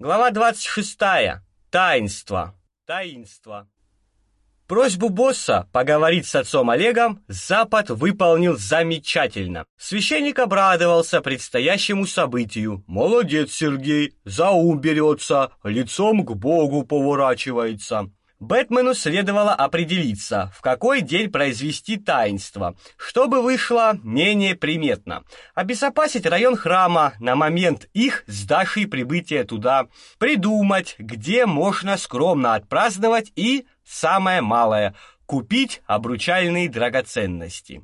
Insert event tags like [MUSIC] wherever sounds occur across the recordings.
Глава 26. Таинство. Таинство. Просьбу босса поговорить с отцом Олегом Запад выполнил замечательно. Священник обрадовался предстоящему событию. Молодец, Сергей, за ум берется, лицом к Богу поворачивается. Бэтмену следовало определиться, в какой день произвести таинство, чтобы вышло менее приметно. Обезопасить район храма на момент их с Дашей прибытия туда, придумать, где можно скромно отпраздновать и, самое малое, купить обручальные драгоценности.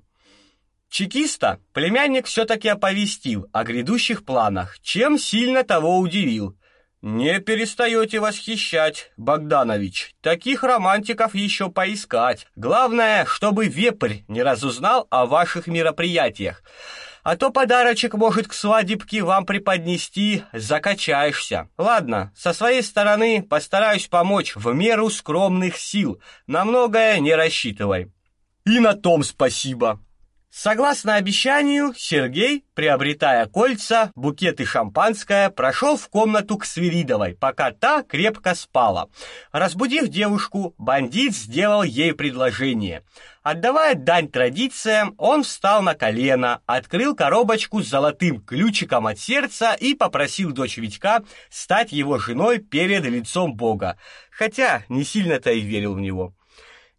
Чекиста племянник все таки оповестил о грядущих планах, чем сильно того удивил. Не перестаете восхищать, Богданович. Таких романтиков еще поискать. Главное, чтобы вепрь не разузнал о ваших мероприятиях. А то подарочек может к свадебке вам преподнести, закачаешься. Ладно, со своей стороны постараюсь помочь в меру скромных сил. На многое не рассчитывай. И на том спасибо. Согласно обещанию, Сергей, приобретая кольца, букет и шампанское, прошел в комнату к Свиридовой, пока та крепко спала. Разбудив девушку, бандит сделал ей предложение. Отдавая дань традициям, он встал на колено, открыл коробочку с золотым ключиком от сердца и попросил дочь Витька стать его женой перед лицом Бога, хотя не сильно-то и верил в него.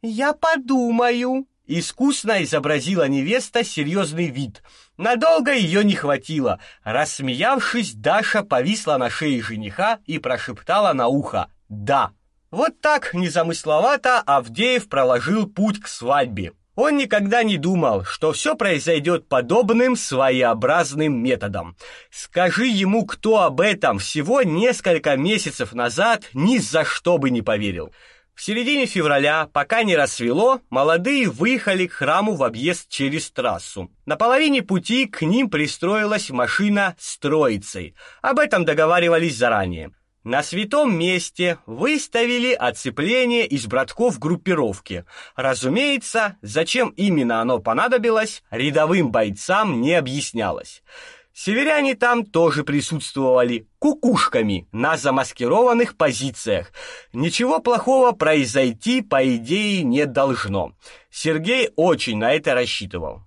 «Я подумаю», Искусно изобразила невеста серьезный вид. Надолго ее не хватило. Рассмеявшись, Даша повисла на шее жениха и прошептала на ухо: "Да". Вот так незамысловато Авдеев проложил путь к свадьбе. Он никогда не думал, что все произойдет подобным своеобразным методом. Скажи ему кто об этом всего несколько месяцев назад, ни за что бы не поверил. В середине февраля, пока не рассвело, молодые выехали к храму в объезд через трассу. На половине пути к ним пристроилась машина с троицей. Об этом договаривались заранее. На святом месте выставили оцепление из братков группировки. Разумеется, зачем именно оно понадобилось, рядовым бойцам не объяснялось. Северяне там тоже присутствовали кукушками на замаскированных позициях. Ничего плохого произойти, по идее, не должно. Сергей очень на это рассчитывал.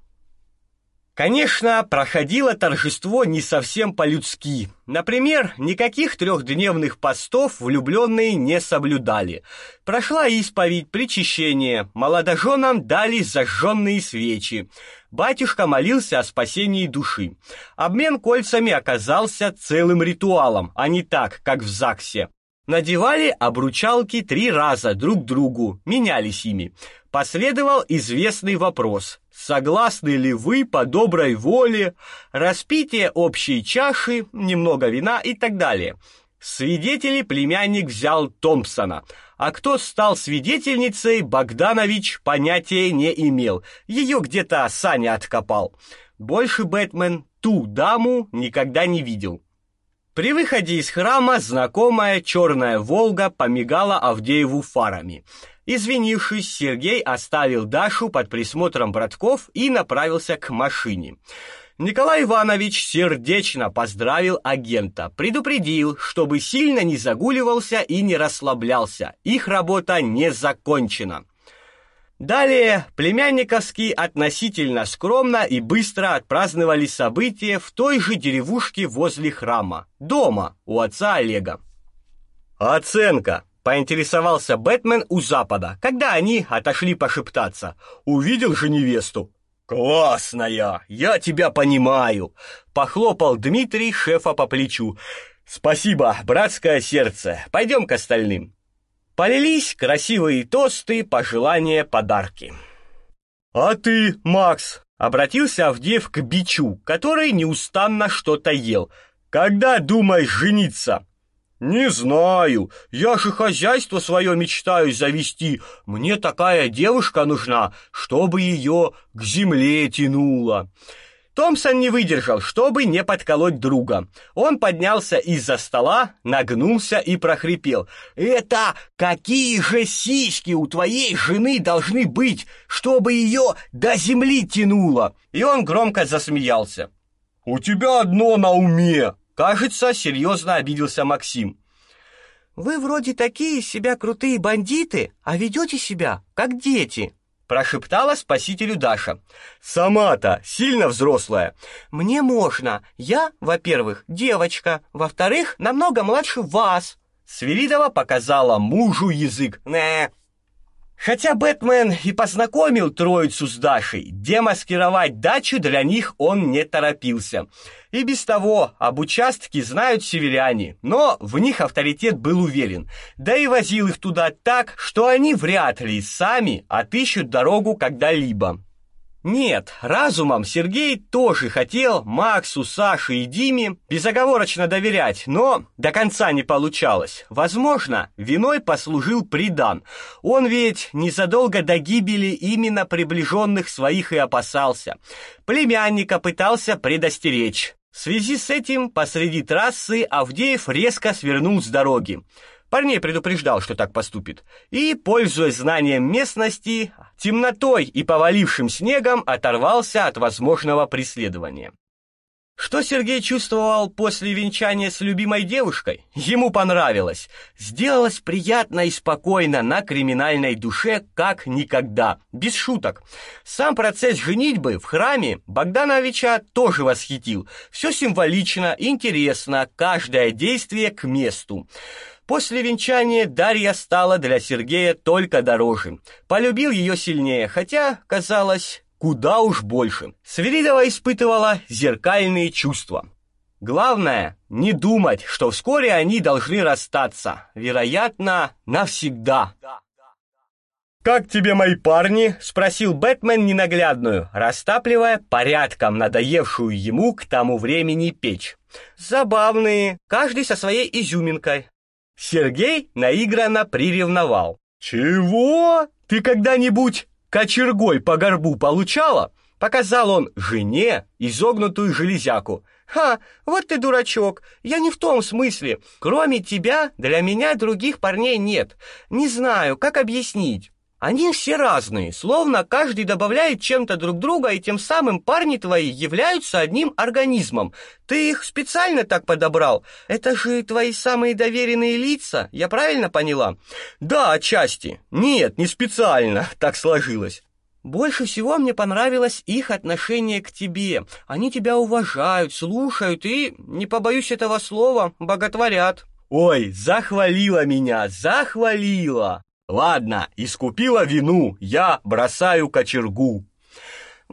Конечно, проходило торжество не совсем по-людски. Например, никаких трехдневных постов влюбленные не соблюдали. Прошла исповедь, причащение, молодоженам дали зажженные свечи. Батюшка молился о спасении души. Обмен кольцами оказался целым ритуалом, а не так, как в ЗАГСе. Надевали обручалки три раза друг другу, менялись ими. Последовал известный вопрос: согласны ли вы по доброй воле распитие общей чаши, немного вина и так далее. Свидетели племянник взял Томпсона, а кто стал свидетельницей, Богданович понятия не имел. Ее где-то Саня откопал. Больше Бэтмен ту даму никогда не видел. При выходе из храма знакомая черная Волга помигала Авдееву фарами. Извинившись, Сергей оставил Дашу под присмотром братков и направился к машине. Николай Иванович сердечно поздравил агента, предупредил, чтобы сильно не загуливался и не расслаблялся. Их работа не закончена. Далее племянниковские относительно скромно и быстро отпраздновали события в той же деревушке возле храма, дома у отца Олега. Оценка поинтересовался Бэтмен у Запада, когда они отошли пошептаться. Увидел же невесту. Классная, я тебя понимаю, похлопал Дмитрий шефа по плечу. Спасибо, братское сердце. Пойдем к остальным. Полились красивые тосты, пожелания, подарки. А ты, Макс, обратился Авдеев к бичу, который неустанно что-то ел. Когда думаешь жениться? Не знаю. Я же хозяйство свое мечтаю завести. Мне такая девушка нужна, чтобы ее к земле тянуло. Томпсон не выдержал, чтобы не подколоть друга. Он поднялся из-за стола, нагнулся и прохрипел: "Это какие же сиськи у твоей жены должны быть, чтобы ее до земли тянуло?" И он громко засмеялся. "У тебя одно на уме", кажется, серьезно обиделся Максим. Вы вроде такие себя крутые бандиты, а ведете себя как дети, прошептала спасителю Даша. Сама-то сильно взрослая. Мне можно. Я, во-первых, девочка, во-вторых, намного младше вас. Свиридова показала мужу язык. Не, Хотя Бэтмен и познакомил троицу с Дашей, демаскировать дачу для них он не торопился. И без того об участке знают северяне, но в них авторитет был уверен. Да и возил их туда так, что они вряд ли сами отыщут дорогу когда-либо. Нет, разумом Сергей тоже хотел Максу, Саше и Диме безоговорочно доверять, но до конца не получалось. Возможно, виной послужил Придан. Он ведь незадолго до гибели именно приближенных своих и опасался. Племянника пытался предостеречь. В связи с этим посреди трассы Авдеев резко свернул с дороги. Парней предупреждал, что так поступит. И, пользуясь знанием местности, темнотой и повалившим снегом оторвался от возможного преследования. Что Сергей чувствовал после венчания с любимой девушкой? Ему понравилось. Сделалось приятно и спокойно на криминальной душе, как никогда. Без шуток. Сам процесс женитьбы в храме Богдановича тоже восхитил. Все символично, интересно, каждое действие к месту. После венчания Дарья стала для Сергея только дороже. Полюбил ее сильнее, хотя, казалось, куда уж больше. Свиридова испытывала зеркальные чувства. Главное не думать, что вскоре они должны расстаться, вероятно, навсегда. Как тебе мои парни? спросил Бэтмен ненаглядную, растапливая порядком надоевшую ему к тому времени печь. Забавные, каждый со своей изюминкой. Сергей наигранно приревновал. «Чего? Ты когда-нибудь кочергой по горбу получала?» Показал он жене изогнутую железяку. «Ха, вот ты дурачок, я не в том смысле. Кроме тебя для меня других парней нет. Не знаю, как объяснить». Они все разные, словно каждый добавляет чем-то друг друга, и тем самым парни твои являются одним организмом. Ты их специально так подобрал? Это же твои самые доверенные лица, я правильно поняла? Да, отчасти. Нет, не специально, [LAUGHS] так сложилось. Больше всего мне понравилось их отношение к тебе. Они тебя уважают, слушают и, не побоюсь этого слова, боготворят. Ой, захвалила меня, захвалила. Ладно, искупила вину, я бросаю кочергу.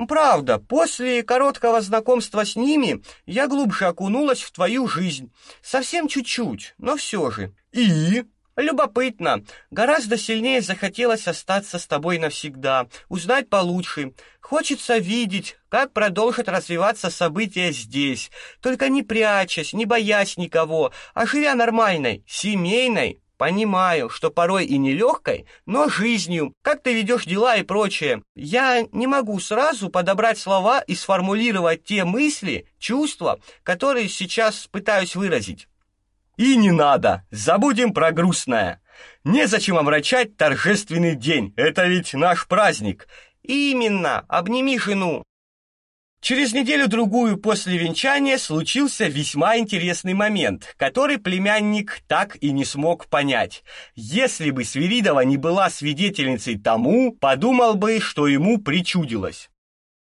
Правда, после короткого знакомства с ними я глубже окунулась в твою жизнь. Совсем чуть-чуть, но все же. И любопытно, гораздо сильнее захотелось остаться с тобой навсегда, узнать получше. Хочется видеть, как продолжат развиваться события здесь, только не прячась, не боясь никого, а живя нормальной, семейной, Понимаю, что порой и нелегкой, но жизнью, как ты ведешь дела и прочее. Я не могу сразу подобрать слова и сформулировать те мысли, чувства, которые сейчас пытаюсь выразить. И не надо, забудем про грустное. Незачем омрачать торжественный день, это ведь наш праздник. Именно, обними жену. Через неделю-другую после венчания случился весьма интересный момент, который племянник так и не смог понять. Если бы Свиридова не была свидетельницей тому, подумал бы, что ему причудилось.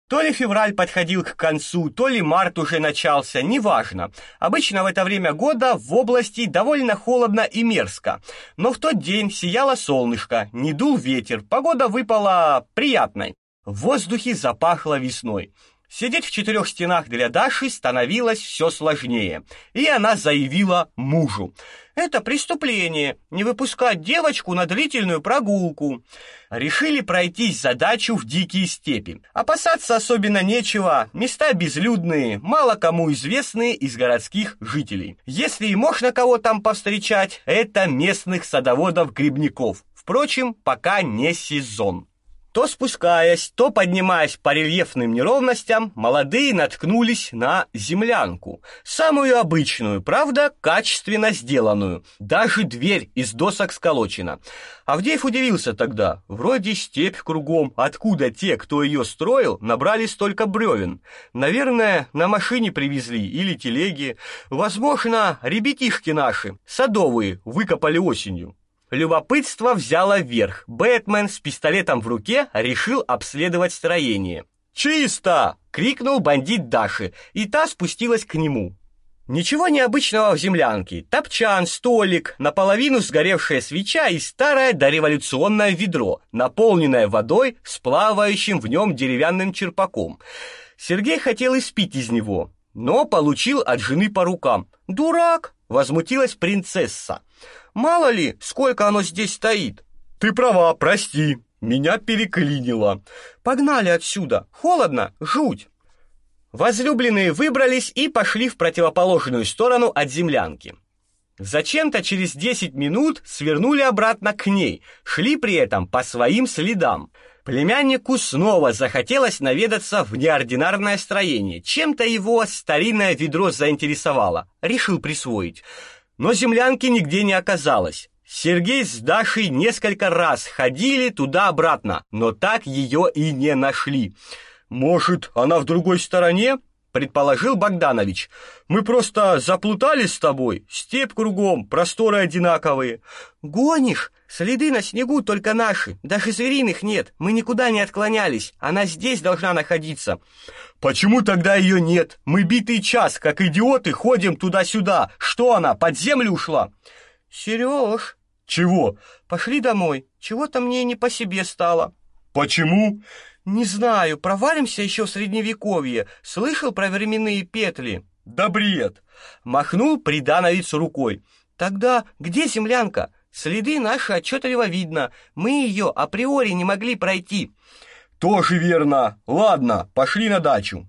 То ли февраль подходил к концу, то ли март уже начался, неважно. Обычно в это время года в области довольно холодно и мерзко. Но в тот день сияло солнышко, не дул ветер, погода выпала приятной. В воздухе запахло весной. Сидеть в четырех стенах для Даши становилось все сложнее, и она заявила мужу: "Это преступление не выпускать девочку на длительную прогулку". Решили пройтись задачу в дикие степи. Опасаться особенно нечего, места безлюдные, мало кому известные из городских жителей. Если и можно кого там повстречать, это местных садоводов-грибников. Впрочем, пока не сезон. То спускаясь, то поднимаясь по рельефным неровностям, молодые наткнулись на землянку. Самую обычную, правда, качественно сделанную. Даже дверь из досок сколочена. Авдеев удивился тогда. Вроде степь кругом. Откуда те, кто ее строил, набрали столько бревен? Наверное, на машине привезли или телеги. Возможно, ребятишки наши, садовые, выкопали осенью. Любопытство взяло верх. Бэтмен с пистолетом в руке решил обследовать строение. «Чисто!» — крикнул бандит Даши, и та спустилась к нему. Ничего необычного в землянке. Топчан, столик, наполовину сгоревшая свеча и старое дореволюционное ведро, наполненное водой с плавающим в нем деревянным черпаком. Сергей хотел испить из него, но получил от жены по рукам. «Дурак!» — возмутилась принцесса. Мало ли, сколько оно здесь стоит. Ты права, прости. Меня переклинило. Погнали отсюда. Холодно, жуть. Возлюбленные выбрались и пошли в противоположную сторону от землянки. Зачем-то через 10 минут свернули обратно к ней, шли при этом по своим следам. Племяннику снова захотелось наведаться в неординарное строение. Чем-то его старинное ведро заинтересовало. Решил присвоить. Но землянки нигде не оказалось. Сергей с Дашей несколько раз ходили туда-обратно, но так ее и не нашли. Может, она в другой стороне? Предположил Богданович. Мы просто заплутались с тобой. Степь кругом, просторы одинаковые. Гонишь? Следы на снегу только наши, даже звериных нет. Мы никуда не отклонялись. Она здесь должна находиться. Почему тогда ее нет? Мы битый час, как идиоты, ходим туда-сюда. Что она, под землю ушла? Сереж, чего? Пошли домой. Чего-то мне не по себе стало. Почему? Не знаю, провалимся еще в средневековье. Слышал про временные петли? Да бред. Махнул придановец рукой. Тогда где землянка? Следы наши отчетливо видно. Мы ее априори не могли пройти. Тоже верно. Ладно, пошли на дачу.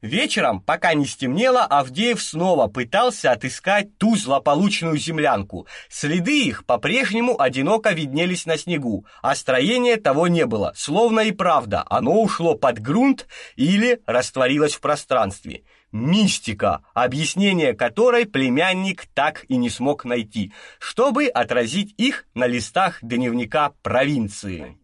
Вечером, пока не стемнело, Авдеев снова пытался отыскать ту злополучную землянку. Следы их по-прежнему одиноко виднелись на снегу, а строения того не было, словно и правда, оно ушло под грунт или растворилось в пространстве. Мистика, объяснение которой племянник так и не смог найти, чтобы отразить их на листах дневника провинции.